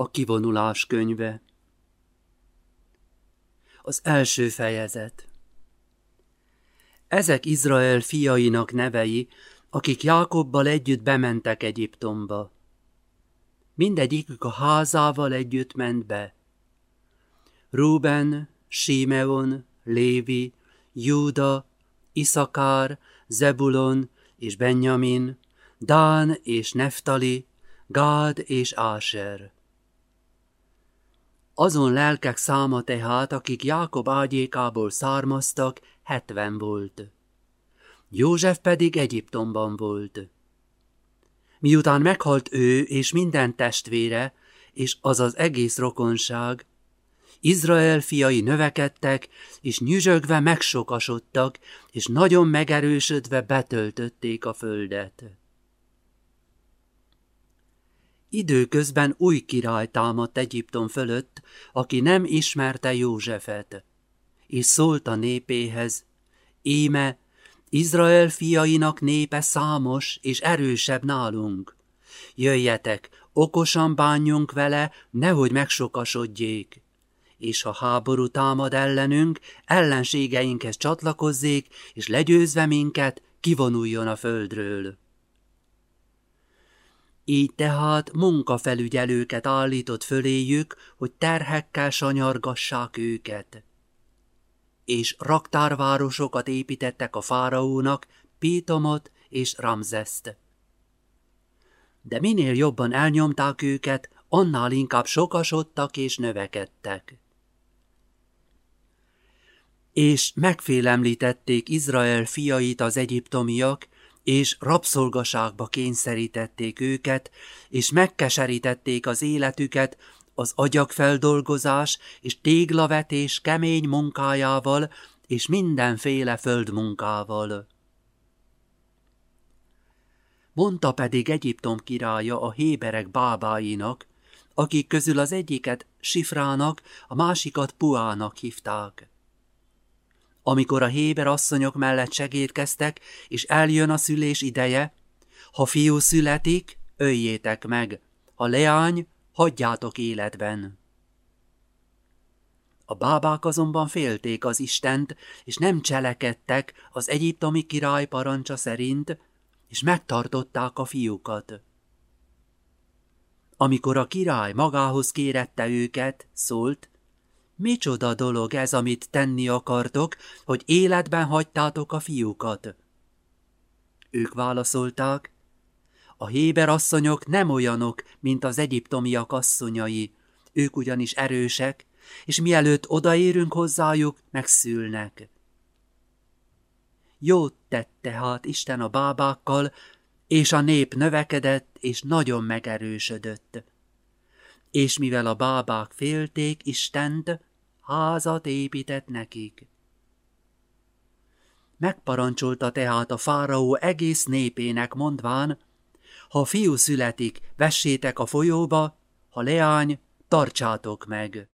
A kivonulás könyve Az első fejezet Ezek Izrael fiainak nevei, akik Jákobbal együtt bementek Egyiptomba. Mindegyikük a házával együtt ment be. Ruben, Simeon, Lévi, Júda, Iszakár, Zebulon és Benjamin, Dán és Neftali, Gád és Áser. Azon lelkek száma tehát, akik Jákob ágyékából származtak, hetven volt. József pedig Egyiptomban volt. Miután meghalt ő és minden testvére, és az az egész rokonság, Izrael fiai növekedtek, és nyüzsögve megsokasodtak, és nagyon megerősödve betöltötték a földet. Időközben új király támadt Egyiptom fölött, aki nem ismerte Józsefet, és szólt a népéhez, íme, Izrael fiainak népe számos és erősebb nálunk. Jöjjetek, okosan bánjunk vele, nehogy megsokasodjék. És ha háború támad ellenünk, ellenségeinkhez csatlakozzék, és legyőzve minket, kivonuljon a földről. Így tehát munkafelügyelőket állított föléjük, hogy terhekkel sanyargassák őket. És raktárvárosokat építettek a fáraónak, Pétomot és Ramzeszt. De minél jobban elnyomták őket, annál inkább sokasodtak és növekedtek. És megfélemlítették Izrael fiait az egyiptomiak, és rabszolgaságba kényszerítették őket, és megkeserítették az életüket az agyagfeldolgozás és téglavetés kemény munkájával és mindenféle földmunkával. Mondta pedig Egyiptom királya a héberek bábáinak, akik közül az egyiket Sifrának, a másikat Puának hívták. Amikor a héber asszonyok mellett segítkeztek, és eljön a szülés ideje, ha fiú születik, öljétek meg, ha leány, hagyjátok életben. A bábák azonban félték az Istent, és nem cselekedtek az egyiptomi király parancsa szerint, és megtartották a fiúkat. Amikor a király magához kérette őket, szólt, Micsoda dolog ez, amit tenni akartok, hogy életben hagytátok a fiúkat? Ők válaszolták, a héber asszonyok nem olyanok, mint az egyiptomiak asszonyai, ők ugyanis erősek, és mielőtt odaérünk hozzájuk, megszülnek. Jót tett tehát Isten a bábákkal, és a nép növekedett, és nagyon megerősödött. És mivel a bábák félték Istent, házat épített nekik. Megparancsolta tehát a fáraó egész népének mondván, ha fiú születik, vessétek a folyóba, ha leány, tartsátok meg.